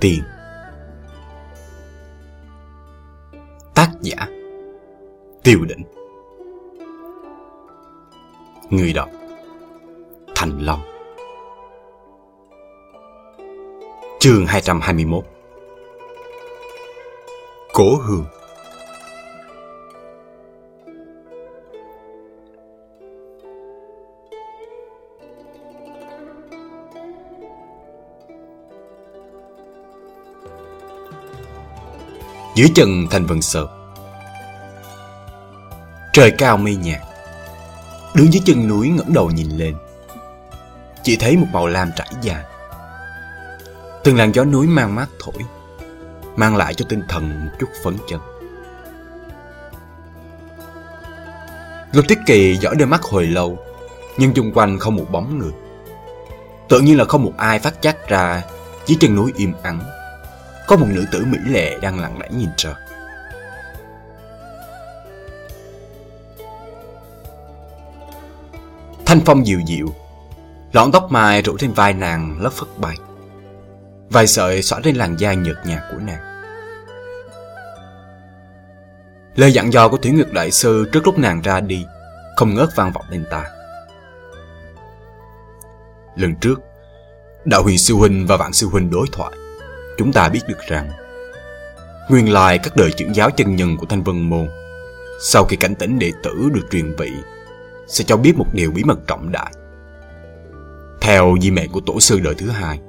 tiền. Tác giả Tiêu định. Người đọc Thành Long. Chương 221 cổ Hương. Dưới chân thành vân sợ Trời cao mây nhạt. Đứng dưới chân núi ngẩng đầu nhìn lên. Chỉ thấy một màu lam trải dài. Từng làn gió núi mang mát thổi, Mang lại cho tinh thần một chút phấn chấn. Lục Tiết Kỳ dõi đôi mắt hồi lâu, Nhưng chung quanh không một bóng người. Tự nhiên là không một ai phát giác ra Dưới chân núi im ắng. Có một nữ tử mỹ lệ đang lặng lẽ nhìn trời. Thanh phong dịu dịu Lọn tóc mai rủ trên vai nàng lất phất bay Vài sợi xõa trên làn da nhợt nhạt của nàng. Lời dặn dò của Thủy Nguyệt Đại Sư trước lúc nàng ra đi Không ngớt vang vọng lên ta Lần trước, Đạo huyền sư huynh và vạn sư huynh đối thoại. Chúng ta biết được rằng, Nguyên lai các đời trưởng giáo chân nhân của Thanh Vân Môn, Sau khi cảnh tỉnh đệ tử được truyền vị, Sẽ cho biết một điều bí mật trọng đại. Theo di mẹ của tổ sư đời thứ hai,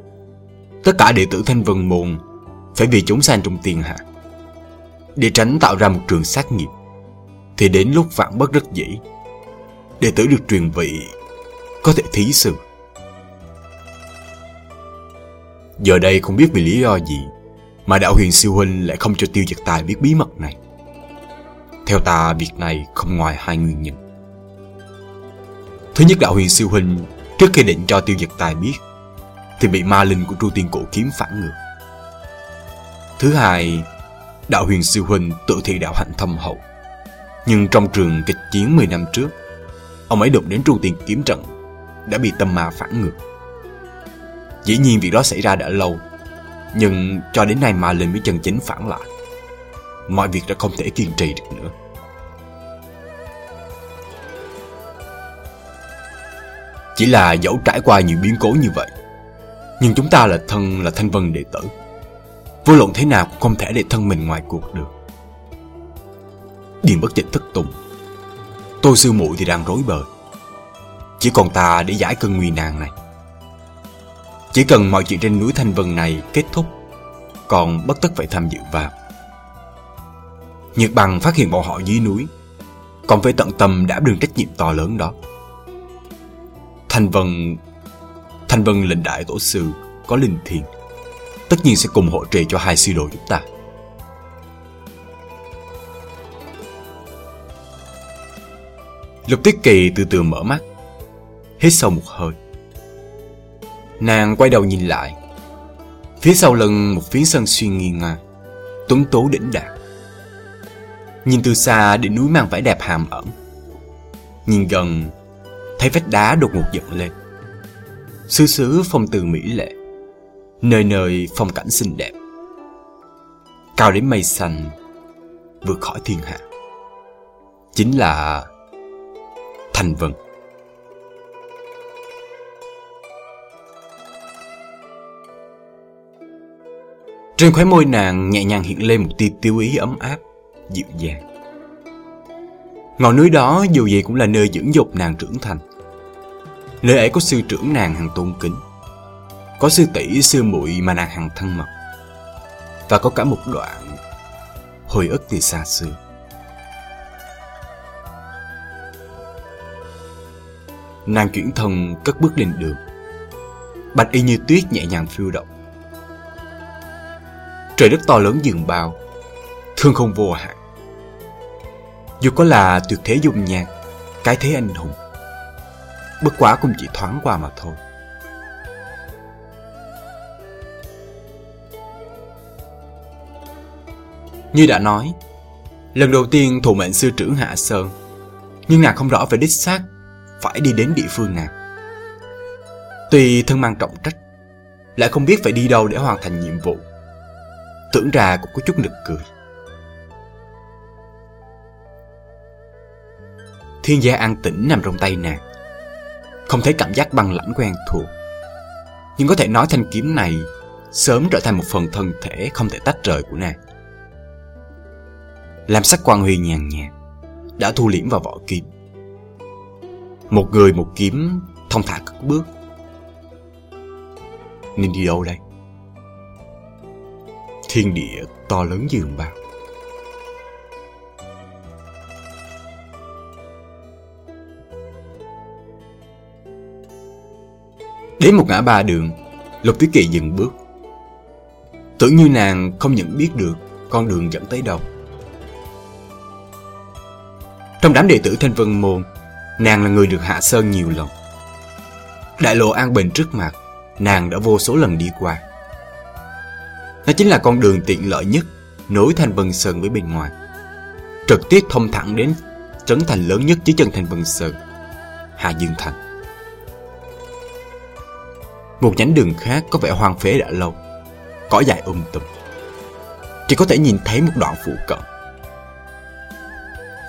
Tất cả đệ tử Thanh Vân Môn Phải vì chúng sanh trong tiền hạ. Để tránh tạo ra một trường sát nghiệp, Thì đến lúc vạn bất rất dĩ, Đệ tử được truyền vị Có thể thí sự. Giờ đây không biết vì lý do gì Mà đạo huyền siêu huynh lại không cho tiêu giật tài biết bí mật này. Theo ta, việc này không ngoài hai nguyên nhân. Thứ nhất, đạo huyền siêu huynh Trước khi định cho tiêu giật tài biết Thì bị ma linh của tru tiên cổ kiếm phản ngược. Thứ hai, Đạo huyền siêu huynh tự thị đạo hạnh thâm hậu. Nhưng trong trường kịch chiến 10 năm trước, Ông ấy đụng đến tru tiên kiếm trận, Đã bị tâm ma phản ngược. Dĩ nhiên việc đó xảy ra đã lâu, Nhưng cho đến nay mà linh mới chân chính phản lại, Mọi việc đã không thể kiên trì được nữa. Chỉ là dẫu trải qua nhiều biến cố như vậy, Nhưng chúng ta là thân, là thanh vân đệ tử. Vô luận thế nào cũng không thể để thân mình ngoài cuộc được. Điền bất dịch thất tùng. Tôi sư muội thì đang rối bời. Chỉ còn ta để giải cơn nguy nan này. Chỉ cần mọi chuyện trên núi Thanh Vân này kết thúc, Còn bất tất phải tham dự vào. Nhật bằng phát hiện bọn họ dưới núi, Còn phải tận tâm đã đương trách nhiệm to lớn đó. Thanh Vân Thanh Vân lệnh đại tổ sư Có linh thiền, Tất nhiên sẽ cùng hỗ trợ cho hai sư đồ chúng ta. Lục Tiết Kỳ từ từ mở mắt, Hít sâu một hơi. Nàng quay đầu nhìn lại. Phía sau lưng một phiến sân xuyên nghiêng ngang Tuấn tố đỉnh đạt Nhìn từ xa đỉnh núi mang vẻ đẹp hàm ẩn Nhìn gần, Thấy vách đá đột ngột dựng lên. Xứ xứ phong từ mỹ lệ. Nơi nơi phong cảnh xinh đẹp. Cao đến mây xanh, Vượt khỏi thiên hạ. Chính là Thành Vân. Trên khóe môi nàng nhẹ nhàng hiện lên một tia tiêu ý ấm áp, dịu dàng. Ngọn núi đó dù gì cũng là nơi dưỡng dục nàng trưởng thành. Nơi ấy có sư trưởng nàng hàng tôn kính. Có sư tỷ sư muội mà nàng hàng thân mật. Và có cả một đoạn hồi ức từ xa xưa. Nàng chuyển thần cất bước lên đường. Bạch y như tuyết nhẹ nhàng phiêu động. Trời đất to lớn dường bao, thương không vô hạn. Dù có là tuyệt thế dung nhạc, cái thế anh hùng, bất quá cũng chỉ thoáng qua mà thôi. Như đã nói, lần đầu tiên thủ mệnh sư trưởng Hạ Sơn, nhưng nàng không rõ về đích xác phải đi đến địa phương nào. Tuy thân mang trọng trách, lại không biết phải đi đâu để hoàn thành nhiệm vụ. Tưởng ra cũng có chút nực cười. Thiên gia an tĩnh nằm trong tay nàng. Không thấy cảm giác băng lãnh quen thuộc. Nhưng có thể nói thanh kiếm này Sớm trở thành một phần thân thể không thể tách rời của nàng. Làm sắc quan huy nhàn nhạt, Đã thu liễm vào vỏ kiếm Một người một kiếm thông thả cất bước. Nên đi đâu đây? Thiên địa to lớn dường bao Đến một ngã ba đường, Lục Tuyết Kỳ dừng bước. Tưởng như nàng không nhận biết được con đường dẫn tới đâu. Trong đám đệ tử Thanh Vân Môn, nàng là người được hạ sơn nhiều lần. Đại lộ an bình trước mặt, nàng đã vô số lần đi qua. Nó chính là con đường tiện lợi nhất nối thành Vân Sơn với bên ngoài. Trực tiếp thông thẳng đến trấn thành lớn nhất dưới chân thành Vân Sơn, Hà Dương Thành. Một nhánh đường khác có vẻ hoang phế đã lâu Cỏ dài um tùm Chỉ có thể nhìn thấy một đoạn phụ cận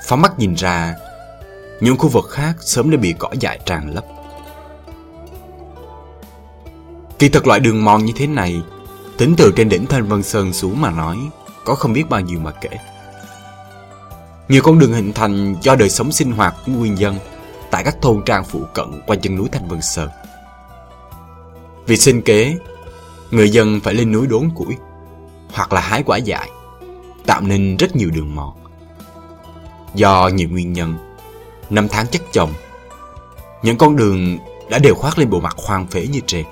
Phóng mắt nhìn ra Những khu vực khác sớm đã bị cỏ dại tràn lấp Kỳ thật loại đường mòn như thế này Tính từ trên đỉnh Thanh Vân Sơn xuống mà nói Có không biết bao nhiêu mà kể Nhiều con đường hình thành do đời sống sinh hoạt của nguyên dân Tại các thôn trang phụ cận qua chân núi Thanh Vân Sơn vì sinh kế, người dân phải lên núi đốn củi hoặc là hái quả dại, tạo nên rất nhiều đường mòn. Do nhiều nguyên nhân, năm tháng chất chồng, những con đường đã đều khoác lên bộ mặt hoang phế như trên.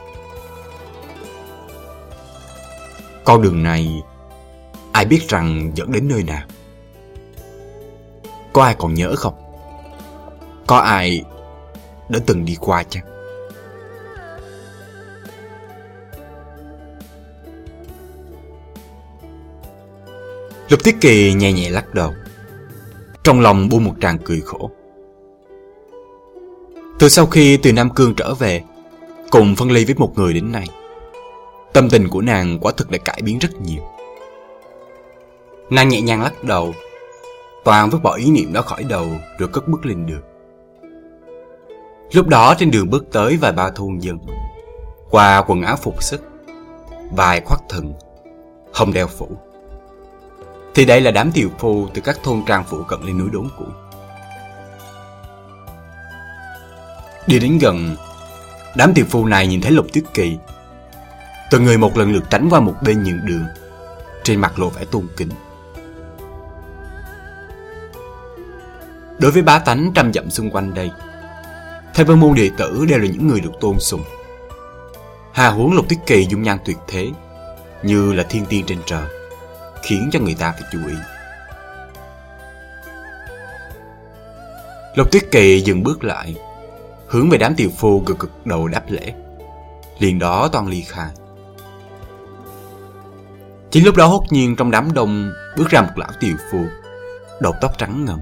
Con đường này, ai biết rằng dẫn đến nơi nào? Có ai còn nhớ không? Có ai đã từng đi qua chăng? Lục Tiết Kỳ nhẹ nhẹ lắc đầu Trong lòng buông một tràng cười khổ Từ sau khi từ Nam Cương trở về Cùng phân ly với một người đến nay Tâm tình của nàng quả thực đã cải biến rất nhiều Nàng nhẹ nhàng lắc đầu Toàn vứt bỏ ý niệm đó khỏi đầu Rồi cất bước lên đường Lúc đó trên đường bước tới vài ba thôn dân Qua quần áo phục sức Vài khoác thần Hồng đeo phủ thì đây là đám tiều phu từ các thôn trang phụ cận lên núi đốn củi. Đi đến gần, đám tiều phu này nhìn thấy Lục Tuyết Kỳ. Từng người một lần lượt tránh qua một bên nhường đường, trên mặt lộ vẻ tôn kính. Đối với bá tánh trăm dặm xung quanh đây, Thầy Vân Môn đệ tử đều là những người được tôn sùng. Hà huống Lục Tuyết Kỳ dung nhan tuyệt thế, như là thiên tiên trên trời khiến cho người ta phải chú ý. Lục Tuyết Kỳ dừng bước lại, hướng về đám tiều phu cực cực đầu đáp lễ. Liền đó toàn ly khai. Chính lúc đó hốt nhiên trong đám đông bước ra một lão tiều phu, đầu tóc trắng ngần,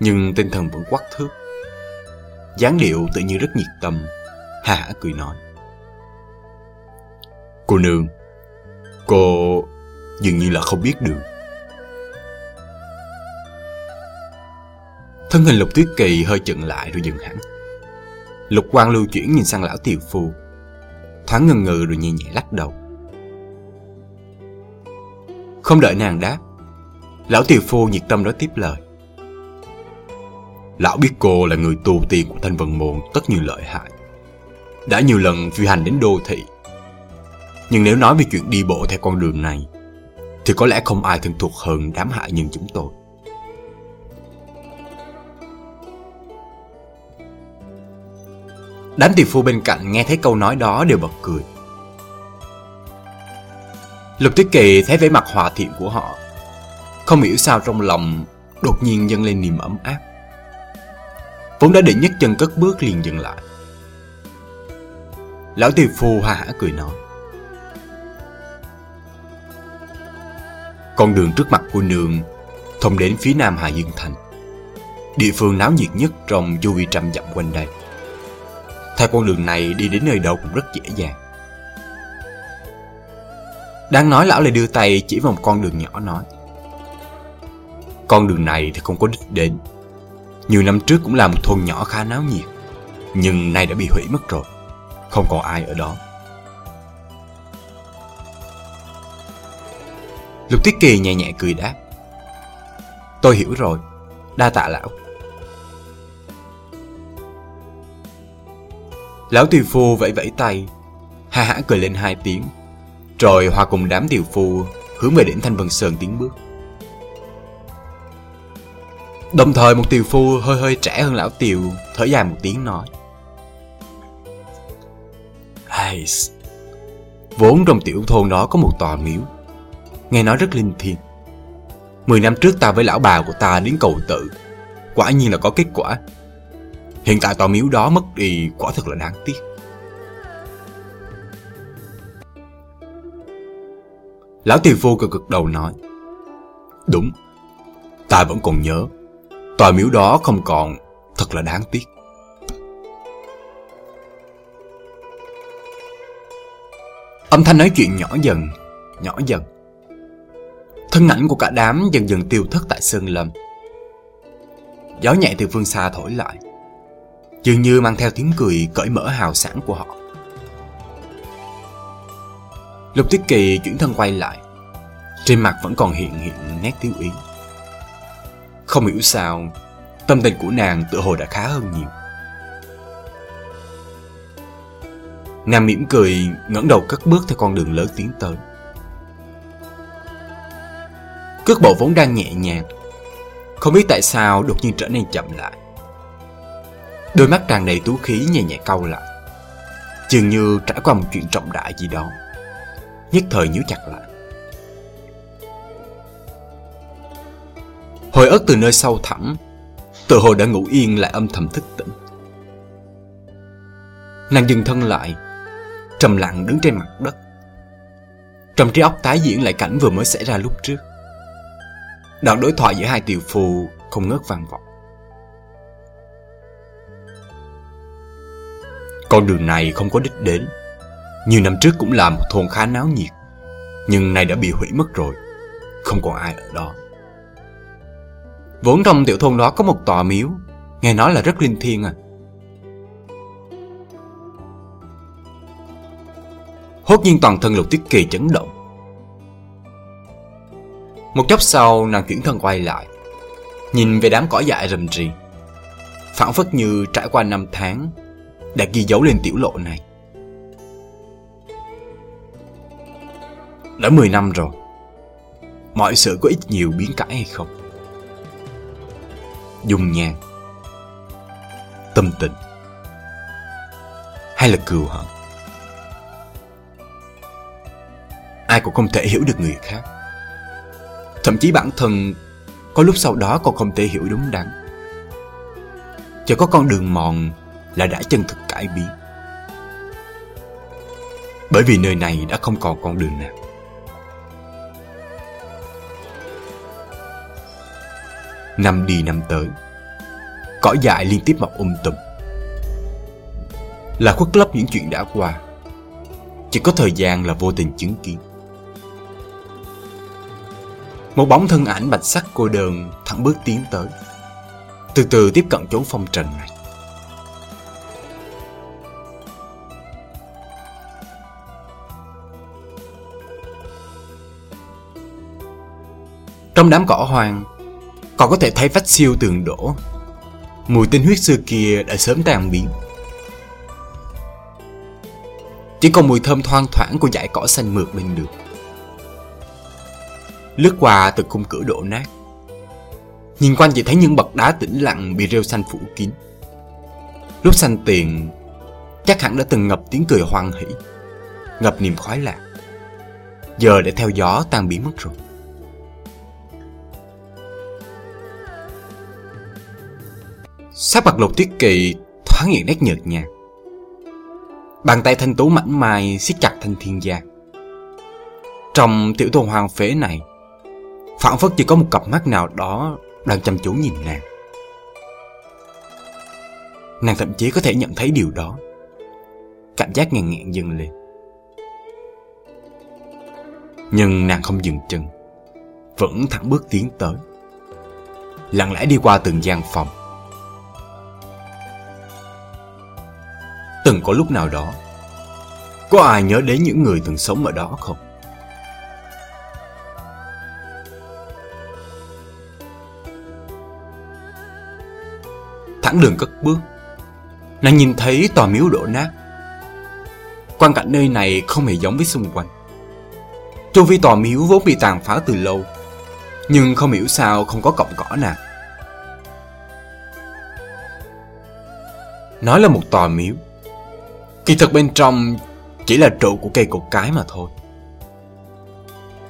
nhưng tinh thần vẫn quắc thước. dáng điệu tự nhiên rất nhiệt tâm, hà hả cười nói. Cô nương, cô dường như là không biết đường. Thân hình lục tuyết kỳ hơi chận lại rồi dừng hẳn. Lục quang lưu chuyển nhìn sang lão tiều phu, thoáng ngần ngừ rồi nhẹ nhẹ lắc đầu. Không đợi nàng đáp, lão tiều phu nhiệt tâm nói tiếp lời. Lão biết cô là người tu tiên của thanh vân môn tất nhiều lợi hại. Đã nhiều lần phi hành đến đô thị. Nhưng nếu nói về chuyện đi bộ theo con đường này, thì có lẽ không ai thân thuộc hơn đám hại nhân chúng tôi. Đám tiều phu bên cạnh nghe thấy câu nói đó đều bật cười. Lục Tuyết Kỳ thấy vẻ mặt hòa thiện của họ. Không hiểu sao trong lòng đột nhiên dâng lên niềm ấm áp. Vốn đã định nhất chân cất bước liền dừng lại. Lão tiền phu ha hả cười nói. Con đường trước mặt của nương thông đến phía nam Hà Dương Thành. Địa phương náo nhiệt nhất trong chu vi trăm dặm quanh đây. Theo con đường này đi đến nơi đâu cũng rất dễ dàng. Đang nói lão lại đưa tay chỉ vào một con đường nhỏ nói, Con đường này thì không có đích đến. Nhiều năm trước cũng là một thôn nhỏ khá náo nhiệt, Nhưng nay đã bị hủy mất rồi. Không còn ai ở đó. Lục Tiết Kỳ nhẹ nhẹ cười đáp, Tôi hiểu rồi, Đa tạ lão. Lão tùy phu vẫy vẫy tay hà hả cười lên hai tiếng. Rồi hòa cùng đám điều phu Hướng về đỉnh Thanh Vân Sơn tiến bước. Đồng thời một tiều phu hơi hơi trẻ hơn lão tiều Thở dài một tiếng nói. Hay Vốn trong tiểu thôn đó có một tòa miếu, Nghe nói rất linh thiêng. Mười năm trước ta với lão bà của ta đến cầu tự, Quả nhiên là có kết quả. Hiện tại tòa miếu đó mất đi quả thật là đáng tiếc. Lão tiền phu cực cực đầu nói, Đúng, Ta vẫn còn nhớ. Tòa miếu đó không còn, Thật là đáng tiếc. Âm thanh nói chuyện nhỏ dần Nhỏ dần. Thân ảnh của cả đám dần dần tiêu thất tại sơn lâm. Gió nhẹ từ phương xa thổi lại, Dường như mang theo tiếng cười cởi mở hào sảng của họ. Lục Tiết Kỳ chuyển thân quay lại, Trên mặt vẫn còn hiện hiện nét tiêu ý. Không hiểu sao, Tâm tình của nàng tự hồ đã khá hơn nhiều. Nàng mỉm cười, ngẩng đầu cất bước theo con đường lớn tiến tới. Cước bộ vốn đang nhẹ nhàng, Không biết tại sao đột nhiên trở nên chậm lại. Đôi mắt tràn đầy tú khí nhẹ nhẹ cau lại, Dường như trải qua một chuyện trọng đại gì đó. Nhất thời nhíu chặt lại. Hồi ức từ nơi sâu thẳm Tự hồ đã ngủ yên lại âm thầm thức tỉnh. Nàng dừng thân lại, Trầm lặng đứng trên mặt đất. Trong trí óc tái diễn lại cảnh vừa mới xảy ra lúc trước. Đoạn đối thoại giữa hai tiểu phù không ngớt vang vọng. Con đường này không có đích đến. Nhiều năm trước cũng là một thôn khá náo nhiệt, Nhưng nay đã bị hủy mất rồi. Không còn ai ở đó. Vốn trong tiểu thôn đó có một tòa miếu, Nghe nói là rất linh thiêng à. Hốt nhiên toàn thân lục tiết kỳ chấn động. Một chốc sau, nàng chuyển thân quay lại, Nhìn về đám cỏ dại rầm rì phản phất như trải qua năm tháng, đã ghi dấu lên tiểu lộ này. Đã 10 năm rồi, mọi sự có ít nhiều biến cãi hay không? Dung nhan, tâm tình, hay là cừu hận? Ai cũng không thể hiểu được người khác. Thậm chí bản thân có lúc sau đó còn không thể hiểu đúng đắn. Chỉ có con đường mòn là đã chân thực cải biến. Bởi vì nơi này đã không còn con đường nào. Năm đi năm tới, cỏ dại liên tiếp mọc um tùm. Là khuất lấp những chuyện đã qua. Chỉ có thời gian là vô tình chứng kiến. Một bóng thân ảnh bạch sắc cô đơn thẳng bước tiến tới. Từ từ tiếp cận chốn phong trần này. Trong đám cỏ hoang còn có thể thấy vách siêu tường đổ. Mùi tinh huyết xưa kia đã sớm tan biến. Chỉ còn mùi thơm thoang thoảng của dải cỏ xanh mượt bên đường. Lướt qua từ khung cửa đổ nát. Nhìn quanh chỉ thấy những bậc đá tĩnh lặng bị rêu xanh phủ kín. Lúc xanh tiền, Chắc hẳn đã từng ngập tiếng cười hoan hỷ, Ngập niềm khoái lạc. Giờ để theo gió tan biến mất rồi. Sắc mặt lục tiết kỳ thoáng hiện nét nhợt nhạt. Bàn tay thanh tú mảnh mai siết chặt thanh thiên gia. Trong tiểu thôn hoàng phế này phản phất chỉ có một cặp mắt nào đó đang chăm chú nhìn nàng. Nàng thậm chí có thể nhận thấy điều đó. Cảm giác ngàn ngẹn dâng lên. Nhưng nàng không dừng chân, Vẫn thẳng bước tiến tới. Lặng lẽ đi qua từng gian phòng. Từng có lúc nào đó, Có ai nhớ đến những người từng sống ở đó không? Thẳng đường cất bước, Nàng nhìn thấy tòa miếu đổ nát. Quan cảnh nơi này không hề giống với xung quanh. Chu vi tòa miếu vốn bị tàn phá từ lâu, Nhưng không hiểu sao không có cọng cỏ nào Nói là một tòa miếu. Kỳ thực bên trong chỉ là trụ của cây cột cái mà thôi.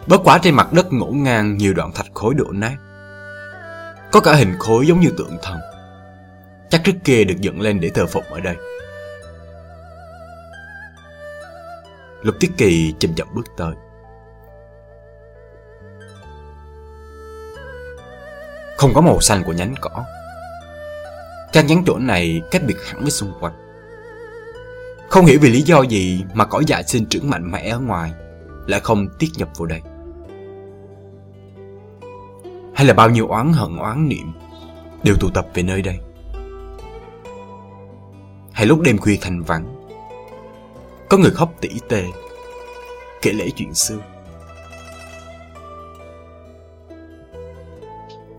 Bất quá trên mặt đất ngổn ngang nhiều đoạn thạch khối đổ nát. Có cả hình khối giống như tượng thần. Chắc trước kia được dựng lên để thờ phụng ở đây. Lục Tiết Kỳ chậm chậm bước tới. Không có màu xanh của nhánh cỏ. Chắc nhánh chỗ này cách biệt hẳn với xung quanh. Không hiểu vì lý do gì mà cỏ dại sinh trưởng mạnh mẽ ở ngoài, Lại không tiết nhập vào đây. Hay là bao nhiêu oán hận, oán niệm Đều tụ tập về nơi đây? Hay lúc đêm khuya thành vắng, Có người khóc tỉ tê Kể lễ chuyện xưa?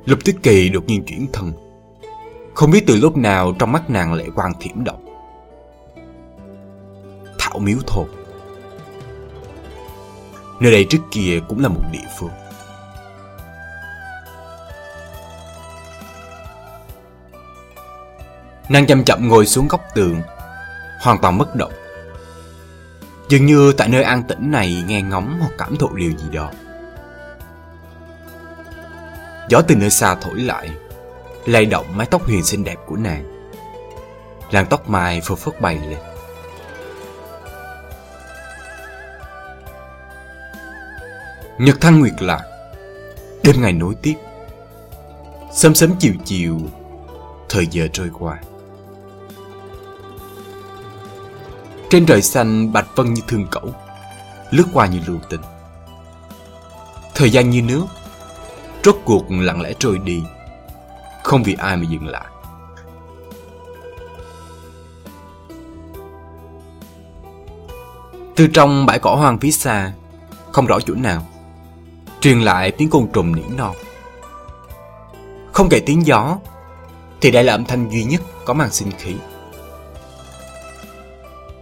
Lục Tuyết Kỳ đột nhiên chuyển thân Không biết từ lúc nào trong mắt nàng lệ quang thiểm động đảo miếu thôn. Nơi đây trước kia cũng là một địa phương. Nàng chậm chậm ngồi xuống góc tường, Hoàn toàn bất động. Dường như tại nơi an tĩnh này nghe ngóng hoặc cảm thụ điều gì đó. Gió từ nơi xa thổi lại, lay động mái tóc huyền xinh đẹp của nàng. Làn tóc mai phơ phất bay lên. Nhật Thăng nguyệt lạc Đêm ngày nối tiếp. Sớm sớm chiều chiều, Thời giờ trôi qua. Trên trời xanh bạch vân như thương cẩu, Lướt qua như lưu tình. Thời gian như nước, Rốt cuộc lặng lẽ trôi đi, Không vì ai mà dừng lại. Từ trong bãi cỏ hoang phía xa, Không rõ chỗ nào Truyền lại tiếng côn trùng nỉ non Không kể tiếng gió, Thì đây là âm thanh duy nhất có mang sinh khí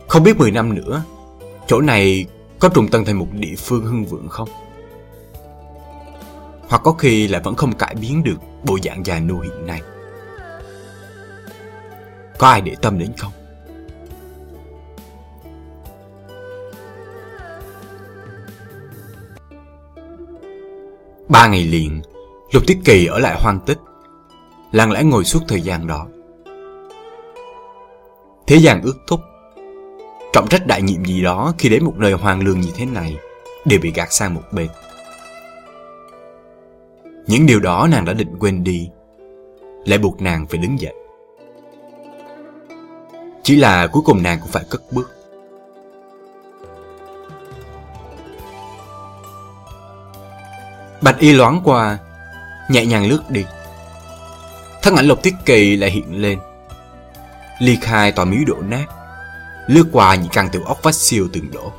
Không biết 10 năm nữa, Chỗ này có trùng tân thành một địa phương hưng vượng không? hoặc có khi lại vẫn không cải biến được bộ dạng già nua hiện nay. Có ai để tâm đến không? Ba ngày liền, Lục Tiết Kỳ ở lại hoang tích, lặng lẽ ngồi suốt thời gian đó. Thế gian ước thúc, trọng trách đại nhiệm gì đó khi đến một nơi hoang lương như thế này đều bị gạt sang một bên. Những điều đó nàng đã định quên đi Lại buộc nàng phải đứng dậy Chỉ là cuối cùng nàng cũng phải cất bước Bạch y loáng qua, Nhẹ nhàng lướt đi. Thân ảnh lục tiết kỳ lại hiện lên. Ly khai tòa miếu đổ nát, Lướt qua những căn tiểu ốc vách siêu từng đổ.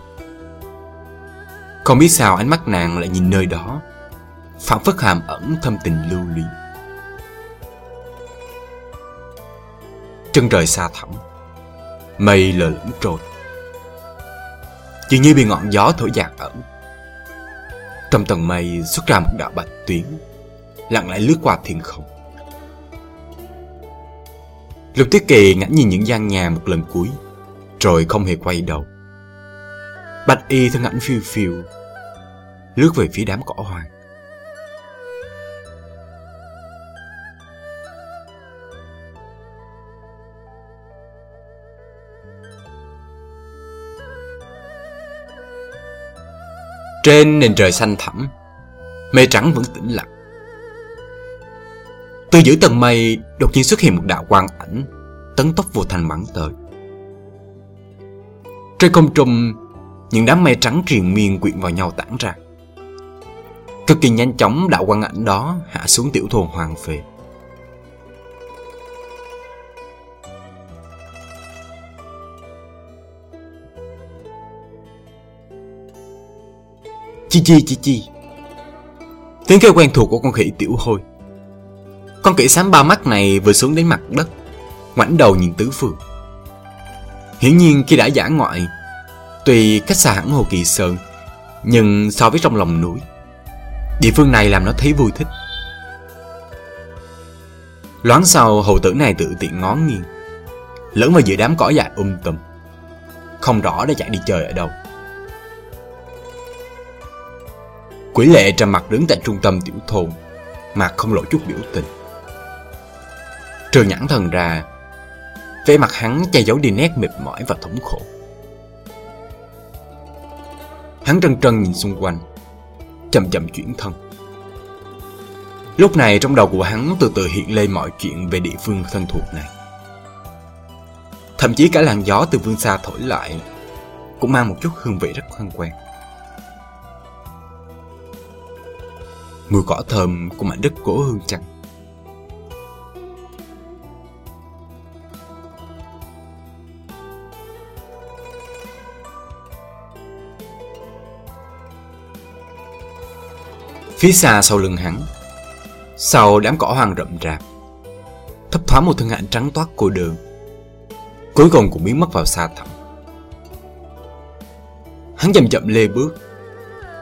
Không biết sao ánh mắt nàng lại nhìn nơi đó phản phất hàm ẩn thâm tình lưu luyến chân trời xa thẳm, mây lờ lững trôi. Dường như bị ngọn gió thổi dạt ẩn. Tầm tầng mây xuất ra một đạo bạch tuyến, lặng lẽ lướt qua thiên không. Lục tiết kỳ ngã nhìn những gian nhà một lần cuối, rồi không hề quay đầu. Bạch y thân ảnh phiêu phiêu lướt về phía đám cỏ hoàng Trên nền trời xanh thẳm, Mây trắng vẫn tĩnh lặng. Từ giữa tầng mây, Đột nhiên xuất hiện một đạo quang ảnh, Tấn tốc vô thành bắn tới. Trên không trung, Những đám mây trắng triền miên quyện vào nhau tản ra. Cực kỳ nhanh chóng, đạo quang ảnh đó hạ xuống tiểu thôn hoàng phệ. Chi chi chi chi. Tiếng kêu quen thuộc của con khỉ tiểu hôi. Con khỉ xám ba mắt này vừa xuống đến mặt đất, ngoảnh đầu nhìn tứ phương. Hiển nhiên khi đã giả ngoại, Tuy cách xa hẳn Hồ Kỳ Sơn, Nhưng so với trong lòng núi, Địa phương này làm nó thấy vui thích. Loáng sau, hầu tử này tự tiện ngó nghiêng, Lẫn vào giữa đám cỏ dại um tùm. Không rõ đã chạy đi chơi ở đâu. Quỷ lệ trầm mặt đứng tại trung tâm tiểu thôn Mặt không lộ chút biểu tình. Trường nhãn thần ra, vẻ mặt hắn che giấu đi nét mệt mỏi và thống khổ. Hắn trân trân nhìn xung quanh, Chậm chậm chuyển thân. Lúc này trong đầu của hắn từ từ hiện lên mọi chuyện về địa phương thân thuộc này. Thậm chí cả làn gió từ phương xa thổi lại Cũng mang một chút hương vị rất thân quen Mùi cỏ thơm của mảnh đất cổ hương chăng? Phía xa sau lưng hắn Sau đám cỏ hoang rậm rạp Thấp thoáng một thân ảnh trắng toát cô đường, Cuối cùng cũng biến mất vào xa thẳm. Hắn chậm chậm lê bước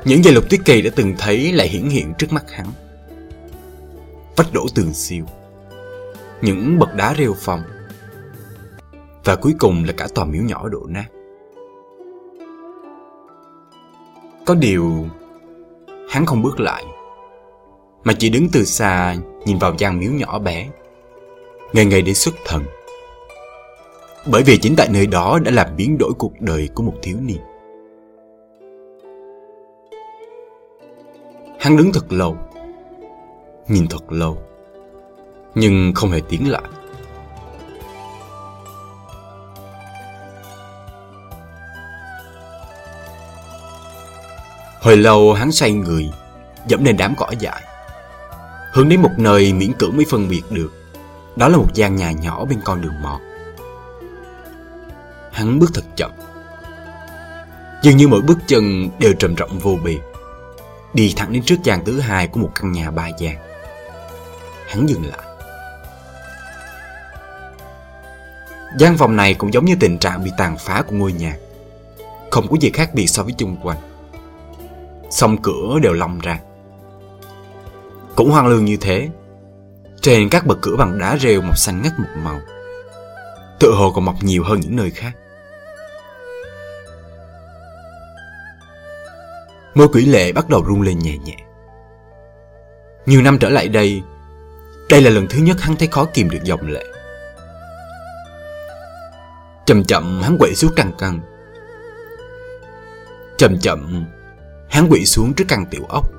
những dây lục tuyết kỳ đã từng thấy lại hiển hiện trước mắt hắn. Vách đổ tường siêu Những bậc đá rêu phòng, Và cuối cùng là cả tòa miếu nhỏ đổ nát. Có điều Hắn không bước lại Mà chỉ đứng từ xa Nhìn vào gian miếu nhỏ bé Ngày ngày để xuất thần. Bởi vì chính tại nơi đó Đã làm biến đổi cuộc đời của một thiếu niên. Hắn đứng thật lâu, Nhìn thật lâu, Nhưng không hề tiến lại. Hồi lâu hắn xoay người, Dẫm lên đám cỏ dại, Hướng đến một nơi miễn cưỡng mới phân biệt được. Đó là một gian nhà nhỏ bên con đường mòn. Hắn bước thật chậm, Dường như mỗi bước chân đều trầm trọng vô bì Đi thẳng đến trước gian thứ hai của một căn nhà ba gian Hắn dừng lại gian phòng này cũng giống như tình trạng bị tàn phá của ngôi nhà Không có gì khác biệt so với chung quanh song cửa đều lông ra. Cũng hoang lương như thế, trên các bậc cửa bằng đá rêu màu xanh ngắt một màu. tựa hồ còn mọc nhiều hơn những nơi khác. Môi quỷ lệ bắt đầu rung lên nhẹ nhẹ. Nhiều năm trở lại đây, đây là lần thứ nhất hắn thấy khó kìm được dòng lệ. Chậm chậm hắn quậy xuống căng căng. Chậm chậm Hắn quỵ xuống trước căn tiểu ốc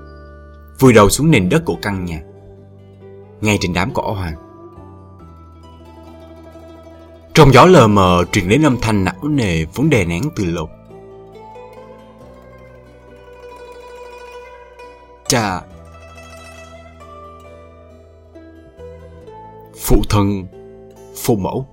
Vùi đầu xuống nền đất của căn nhà Ngay trên đám cỏ hoang Trong gió lờ mờ truyền đến âm thanh não nề vốn đè nén từ lâu Cha. Phụ thân Phụ mẫu.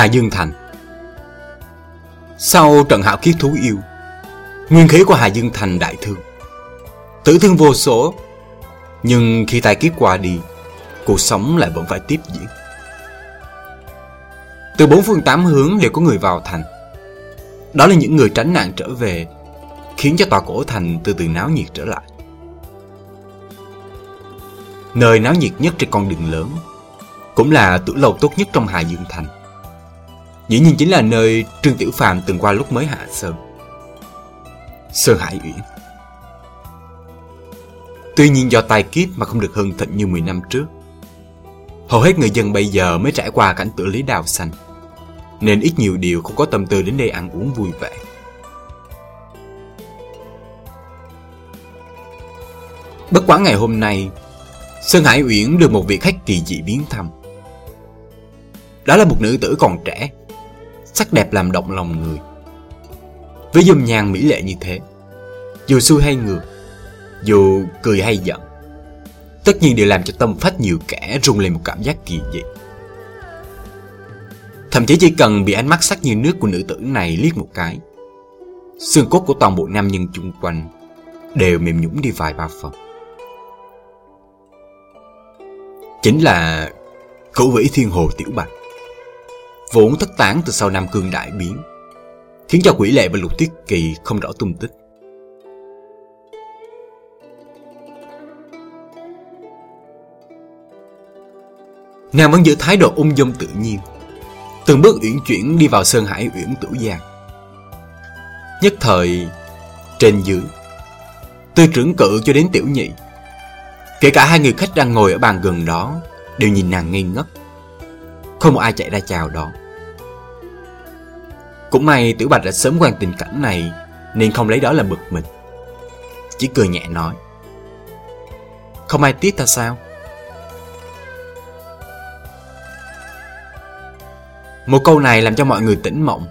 Hà Dương Thành. Sau trận hạo kiếp thú yêu, Nguyên khí của Hà Dương Thành đại thương. Tử thương vô số, Nhưng khi tai kiếp qua đi, Cuộc sống lại vẫn phải tiếp diễn. Từ bốn phương tám hướng đều có người vào thành. Đó là những người tránh nạn trở về, Khiến cho tòa cổ thành từ từ náo nhiệt trở lại. Nơi náo nhiệt nhất trên con đường lớn Cũng là tử lầu tốt nhất trong Hà Dương Thành. Dĩ nhiên chính là nơi Trương Tiểu Phàm từng qua lúc mới hạ Sơn. Sơn Hải Uyển. Tuy nhiên do tai kiếp mà không được hưng thịnh như 10 năm trước, Hầu hết người dân bây giờ mới trải qua cảnh tử lý đào xanh, Nên ít nhiều điều không có tâm tư đến đây ăn uống vui vẻ. Bất quá ngày hôm nay Sơn Hải Uyển được một vị khách kỳ dị biến thăm. Đó là một nữ tử còn trẻ Sắc đẹp làm động lòng người. Với dung nhan mỹ lệ như thế, Dù xuôi hay ngược, Dù cười hay giận, Tất nhiên đều làm cho tâm phách nhiều kẻ rung lên một cảm giác kỳ dị. Thậm chí chỉ cần bị ánh mắt sắc như nước của nữ tử này liếc một cái, Xương cốt của toàn bộ nam nhân chung quanh Đều mềm nhũng đi vài ba phần. Chính là cửu vĩ thiên hồ tiểu bạch. Vốn thất tán từ sau Nam Cương đại biến, Khiến cho quỷ lệ và lục tiết kỳ không rõ tung tích. Nàng vẫn giữ thái độ ung dung tự nhiên, Từng bước uyển chuyển đi vào Sơn Hải Uyển Tử Giang. Nhất thời, Trên dưới Từ trưởng cự cho đến tiểu nhị, Kể cả hai người khách đang ngồi ở bàn gần đó Đều nhìn nàng ngây ngất Không một ai chạy ra chào đón. Cũng may Tiểu Bạch đã sớm quen tình cảnh này, Nên không lấy đó là bực mình. Chỉ cười nhẹ nói. Không ai tiếc ta sao? Một câu này làm cho mọi người tỉnh mộng.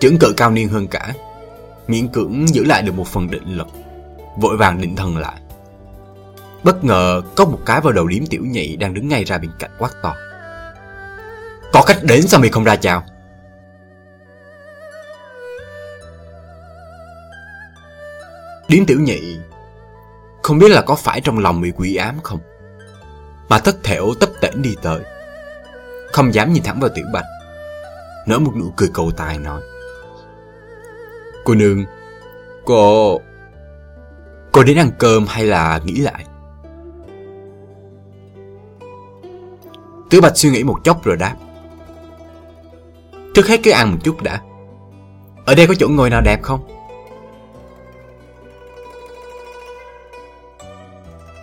Trưởng cự cao niên hơn cả, Miễn cưỡng giữ lại được một phần định lực, Vội vàng định thần lại. Bất ngờ có một cái vào đầu điếm tiểu nhị đang đứng ngay ra bên cạnh quát to. Có cách đến sao mày không ra chào? Điếm tiểu nhị không biết là có phải trong lòng bị quỷ ám không? Mà thất thểu tấp tễnh đi tới. Không dám nhìn thẳng vào tiểu bạch. Nở một nụ cười cầu tài nói. Cô nương, cô... Cô đến ăn cơm hay là nghĩ lại? Tiểu Bạch suy nghĩ một chốc rồi đáp. Trước hết cứ ăn một chút đã. Ở đây có chỗ ngồi nào đẹp không?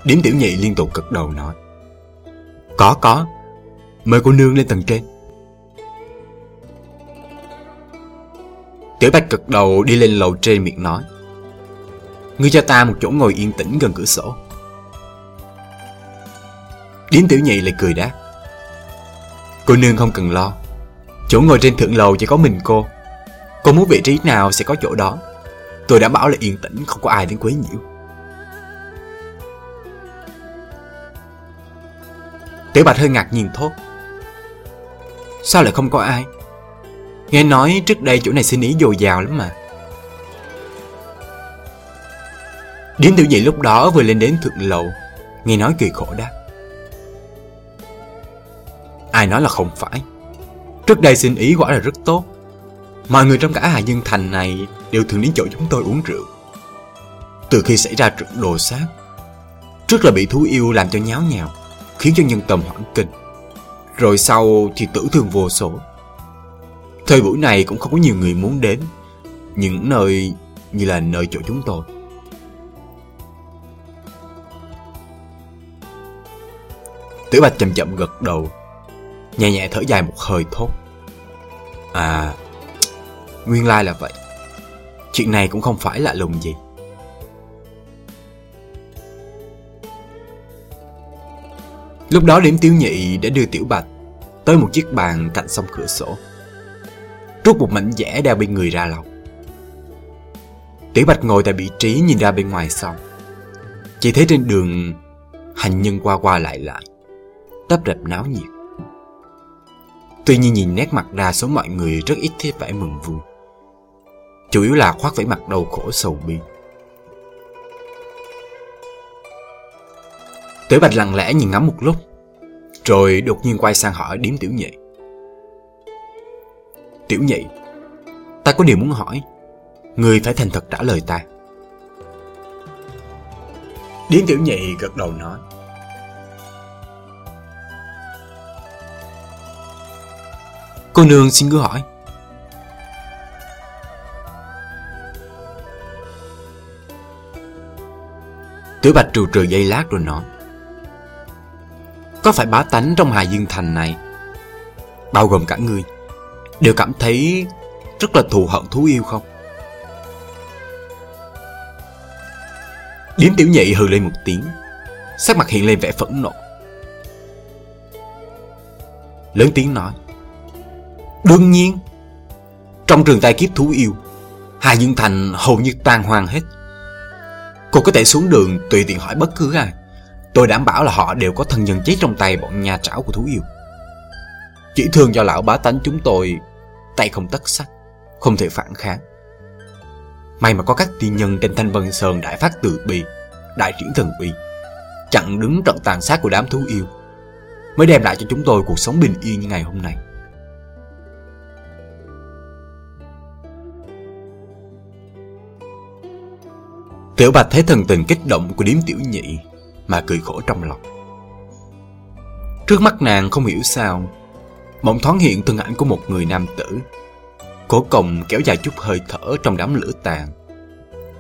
Điếm tiểu nhị liên tục cực đầu nói. Có, có. Mời cô nương lên tầng trên. Tiểu Bạch cực đầu đi lên lầu trên miệng nói. Ngươi cho ta một chỗ ngồi yên tĩnh gần cửa sổ. Điếm tiểu nhị lại cười đáp. Cô nương không cần lo Chỗ ngồi trên thượng lầu chỉ có mình cô Cô muốn vị trí nào sẽ có chỗ đó Tôi đã bảo là yên tĩnh Không có ai đến quấy nhiễu Tiểu Bạch hơi ngạc nhiên thốt. Sao lại không có ai? Nghe nói trước đây chỗ này xin ý dồi dào lắm mà. Điếm tiểu nhị lúc đó vừa lên đến thượng lầu, Nghe nói kỳ khổ đáp. Ai nói là không phải. Trước đây xin ý quả là rất tốt. Mọi người trong cả Hà Dương Thành này Đều thường đến chỗ chúng tôi uống rượu. Từ khi xảy ra trận đồ sát, Trước là bị thú yêu làm cho nháo nhào. Khiến cho nhân tâm hoảng kinh. Rồi sau thì tử thương vô số. Thời buổi này cũng không có nhiều người muốn đến, Những nơi như là nơi chỗ chúng tôi. Tử Bạch chậm chậm gật đầu, Nhẹ nhẹ thở dài một hơi thốt. À Nguyên lai là vậy. Chuyện này cũng không phải lạ lùng gì. Lúc đó điểm tiểu nhị đã đưa tiểu bạch Tới một chiếc bàn cạnh sông cửa sổ Rút một mảnh vẽ đeo bên người ra lòng. Tiểu bạch ngồi tại vị trí nhìn ra bên ngoài sông Chỉ thấy trên đường Hành nhân qua qua lại lại, Tấp rập náo nhiệt Tuy nhiên nhìn nét mặt đa số mọi người rất ít thấy vẻ mừng vui. Chủ yếu là khoác vẻ mặt đau khổ sầu bi. Tử Bạch lặng lẽ nhìn ngắm một lúc, rồi đột nhiên quay sang hỏi điếm tiểu nhị. Tiểu nhị, ta có điều muốn hỏi, người phải thành thật trả lời ta. Điếm tiểu nhị gật đầu nói. Cô nương xin cứ hỏi Tử Bạch trù trừ dây lát rồi nói có phải bá tánh trong Hà Dương Thành này Bao gồm cả ngươi đều cảm thấy rất là thù hận thú yêu không? Điếm tiểu nhị hừ lên một tiếng, sắc mặt hiện lên vẻ phẫn nộ. Lớn tiếng nói, Đương nhiên, trong trường tai kiếp thú yêu, Hà Dương Thành hầu như tan hoang hết. Cô có thể xuống đường tùy tiện hỏi bất cứ ai. Tôi đảm bảo là họ đều có thân nhân chết trong tay bọn nhà trảo của thú yêu. Chỉ thương cho lão bá tánh chúng tôi tay không tất sắc, không thể phản kháng. May mà có các tiên nhân trên Thanh Vân Sơn đại phát từ bi, đại triển thần uy, chặn đứng trận tàn sát của đám thú yêu, mới đem lại cho chúng tôi cuộc sống bình yên như ngày hôm nay. Tiểu Bạch thấy thần tình kích động của điếm tiểu nhị mà cười khổ trong lòng. Trước mắt nàng không hiểu sao, mộng thoáng hiện thân ảnh của một người nam tử. Cổ cồng kéo dài chút hơi thở trong đám lửa tàn,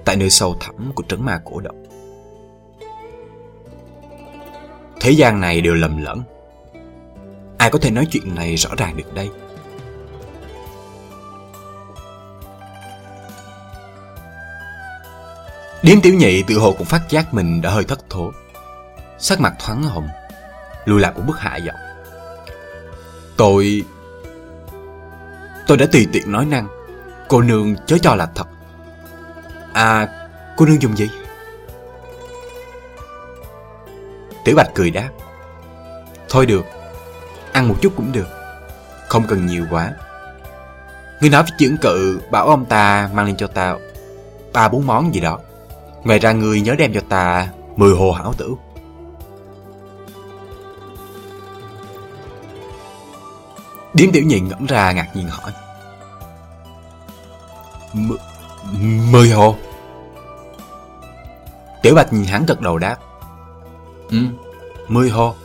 tại nơi sâu thẳm của trấn ma cổ động. Thế gian này đều lầm lẫn. Ai có thể nói chuyện này rõ ràng được đây? Điếm tiểu nhị tự hồ cũng phát giác mình đã hơi thất thố. Sắc mặt thoáng hồng, lùi lại một bước hạ giọng. Tôi... Tôi đã tùy tiện nói năng, cô nương chớ cho là thật. À, cô nương dùng gì? Tiểu Bạch cười đáp. Thôi được, ăn một chút cũng được, không cần nhiều quá. Ngươi nói với trưởng cự bảo ông ta mang lên cho tao ba bốn món gì đó. Ngoài ra ngươi nhớ đem cho ta mười hồ hảo tử. Điếm tiểu nhị ngẫm ra ngạc nhiên hỏi. M mười hồ? Tiểu bạch nhìn hắn gật đầu đáp. Ừ, mười hồ.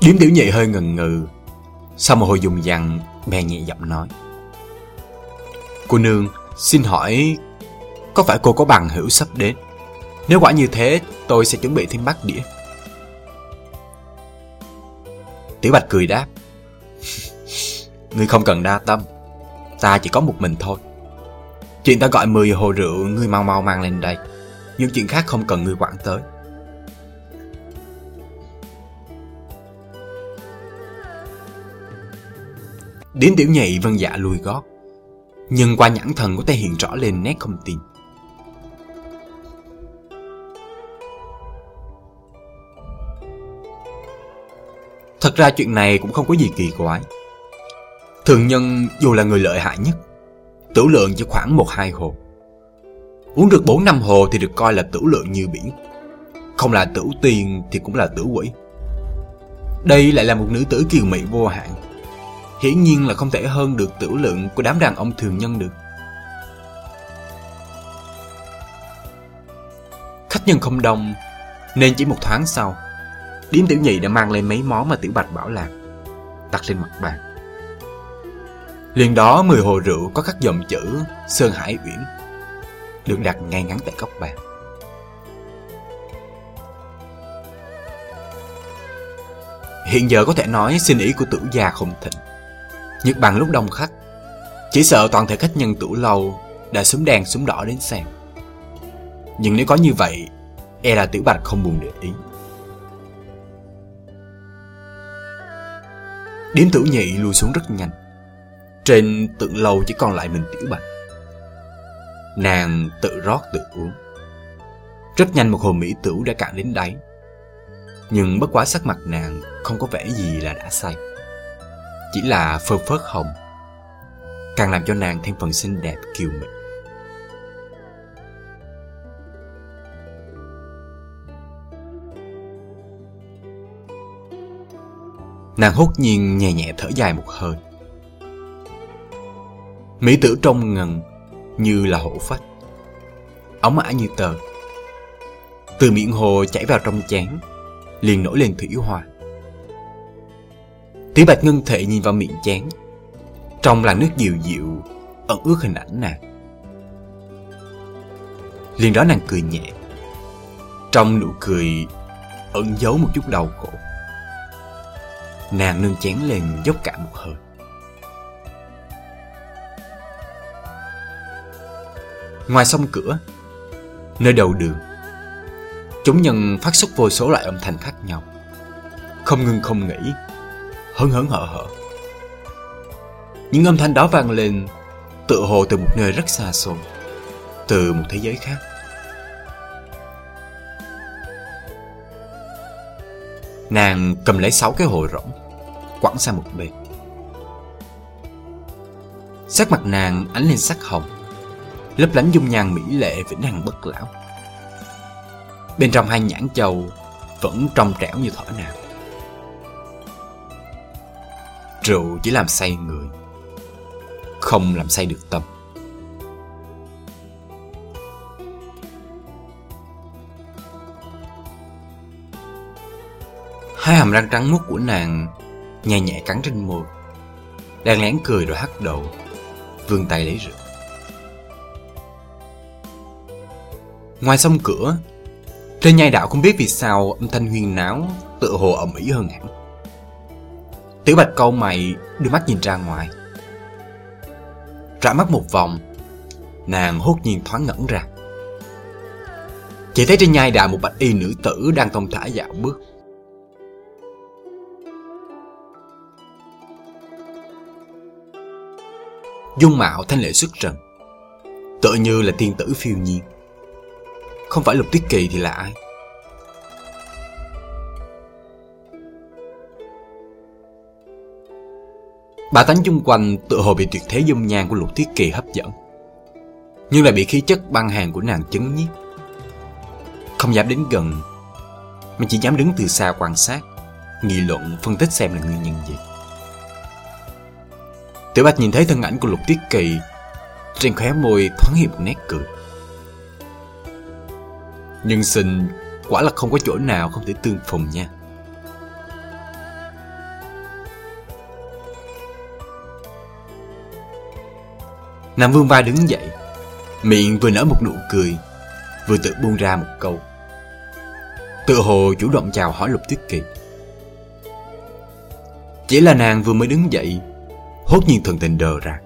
Điếm tiểu nhị hơi ngần ngừ. Sau một hồi dùng dằn, bèn nhẹ giọng nói. Cô nương, Xin hỏi, có phải cô có bằng hữu sắp đến? Nếu quả như thế, tôi sẽ chuẩn bị thêm bát đĩa. Tiểu Bạch cười đáp. ngươi không cần đa tâm, ta chỉ có một mình thôi. Chuyện ta gọi 10 hồ rượu, ngươi mau mau mang lên đây. Những chuyện khác không cần ngươi quản tới. Đến tiểu nhị vân dạ lùi gót nhưng qua nhãn thần có thể hiện rõ lên nét không tin. Thật ra chuyện này cũng không có gì kỳ quái. Thường nhân dù là người lợi hại nhất, tử lượng chỉ khoảng một hai hồ. Uống được bốn năm hồ thì được coi là tử lượng như biển. Không là tử tiền thì cũng là tử quỷ. Đây lại là một nữ tử kiều mỹ vô hạn, hiển nhiên là không thể hơn được tử lượng của đám đàn ông thường nhân được. Khách nhân không đông, nên chỉ một thoáng sau, điếm tiểu nhị đã mang lên mấy món mà tiểu bạch bảo làm, đặt lên mặt bàn. Liền đó mười hồ rượu có các dòng chữ Sơn Hải Uyển, được đặt ngay ngắn tại góc bàn. Hiện giờ có thể nói xin ý của tử gia không thịnh Nhật bằng lúc đông khách Chỉ sợ toàn thể khách nhân tủ lâu Đã súng đen súng đỏ đến xem Nhưng nếu có như vậy E là tiểu bạch không buồn để ý Điếm tử nhị lùi xuống rất nhanh. Trên tượng lâu chỉ còn lại mình tiểu bạch. Nàng tự rót tự uống. Rất nhanh một hồ mỹ tửu đã cạn đến đáy. Nhưng bất quá sắc mặt nàng không có vẻ gì là đã say. Chỉ là phơ phớt hồng, càng làm cho nàng thêm phần xinh đẹp kiều mị. Nàng hốt nhiên nhẹ nhẹ thở dài một hơi. Mỹ tử trông ngần như là hổ phách. Ống ả như tờ. Từ miệng hồ chảy vào trong chén, liền nổi lên thủy hoa. Tiểu Bạch Ngân Thệ nhìn vào miệng chén. Trong làn nước dịu dịu, Ẩn ước hình ảnh nàng. Liền đó nàng cười nhẹ. Trong nụ cười, Ẩn giấu một chút đau khổ. Nàng nâng chén lên dốc cả một hơi. Ngoài sông cửa, Nơi đầu đường, Chúng nhân phát xuất vô số loại âm thanh khác nhau. Không ngừng không nghỉ Hấn hấn hở hở. Những âm thanh đó vang lên, Tựa hồ từ một nơi rất xa xôi, Từ một thế giới khác. Nàng cầm lấy sáu cái hồi rỗng, Quẳng sang một bên. Sắc mặt nàng ánh lên sắc hồng, Lấp lánh dung nhan mỹ lệ vĩnh hằng bất lão. Bên trong hai nhãn châu Vẫn trong trẻo như thỏ nào Rượu chỉ làm say người, Không làm say được tâm. Hàm răng trắng muốt của nàng Nhẹ nhẹ cắn trên môi. Đang lén cười rồi hắt đầu, Vươn tay lấy rượu. Ngoài sông cửa, Trên nhai đạo không biết vì sao Âm thanh huyên náo Tựa hồ ầm ĩ hơn hẳn. Tiểu bạch câu mày, đưa mắt nhìn ra ngoài. Rã mắt một vòng, Nàng hốt nhiên thoáng ngẩn ra. Chỉ thấy trên nhai đạo một bạch y nữ tử Đang thông thả dạo bước. Dung mạo thanh lệ xuất trần. Tựa như là tiên tử phiêu nhiên. Không phải lục tuyết kỳ thì là ai? Bà tánh chung quanh tựa hồ bị tuyệt thế dung nhan của lục tuyết kỳ hấp dẫn. Nhưng lại bị khí chất băng hàng của nàng chấn nhiếp. Không dám đến gần, mà chỉ dám đứng từ xa quan sát, nghị luận, phân tích xem là nguyên nhân gì. Tiểu Bạch nhìn thấy thân ảnh của Lục Tiết Kỳ, Trên khóe môi thoáng hiện một nét cười. Nhưng xin quả là không có chỗ nào không thể tương phùng nha. Nam Vương Vai đứng dậy, Miệng vừa nở một nụ cười, Vừa tự buông ra một câu. Tự hồ chủ động chào hỏi Lục Tuyết Kỳ. Chỉ là nàng vừa mới đứng dậy hốt nhiên thần tình đờ ra.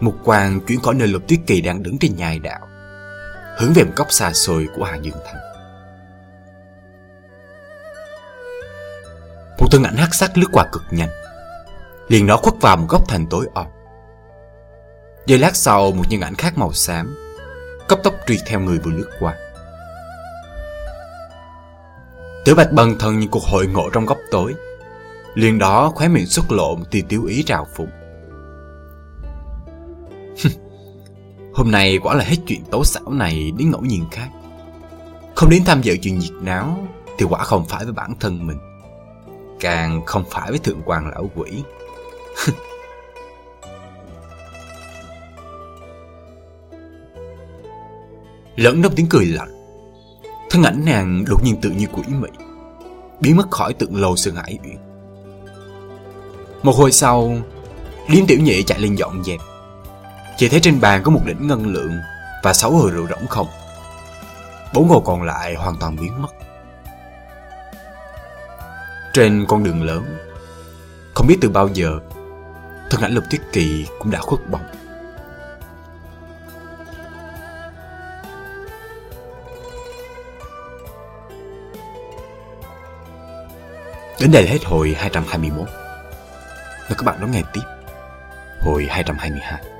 Một quang chuyển khỏi nơi lục tuyết kỳ đang đứng trên nhai đạo, hướng về một góc xa xôi của Hà Dương Thành. Một thân ảnh hắc sắc lướt qua cực nhanh, liền nó khuất vào một góc thành tối om. Giây lát sau một nhân ảnh khác màu xám, cấp tốc truy theo người vừa lướt qua. Tiểu Bạch bần thần những cuộc hội ngộ trong góc tối, liền đó khóe miệng xuất lộ một tia tiếu ý trào phục. Hôm nay quả là hết chuyện tố xảo này đến ngẫu nhiên khác. Không đến tham dự chuyện nhiệt náo thì quả không phải với bản thân mình. Càng không phải với thượng quan lão quỷ. Lẫn trong tiếng cười lạnh, Thân ảnh nàng đột nhiên tự như quỷ mị, Biến mất khỏi tượng lầu sơn hải uyển một hồi sau, Liêm Tiểu Nhị chạy lên dọn dẹp. Chỉ thấy trên bàn có một đỉnh ngân lượng và sáu hồ rượu rỗng không. Bốn hồ còn lại hoàn toàn biến mất. Trên con đường lớn, không biết từ bao giờ, thân ảnh Lục Tuyết Kỳ cũng đã khuất bóng. Đến đây là hết hồi 221. Mời các bạn đón nghe tiếp. Hồi 222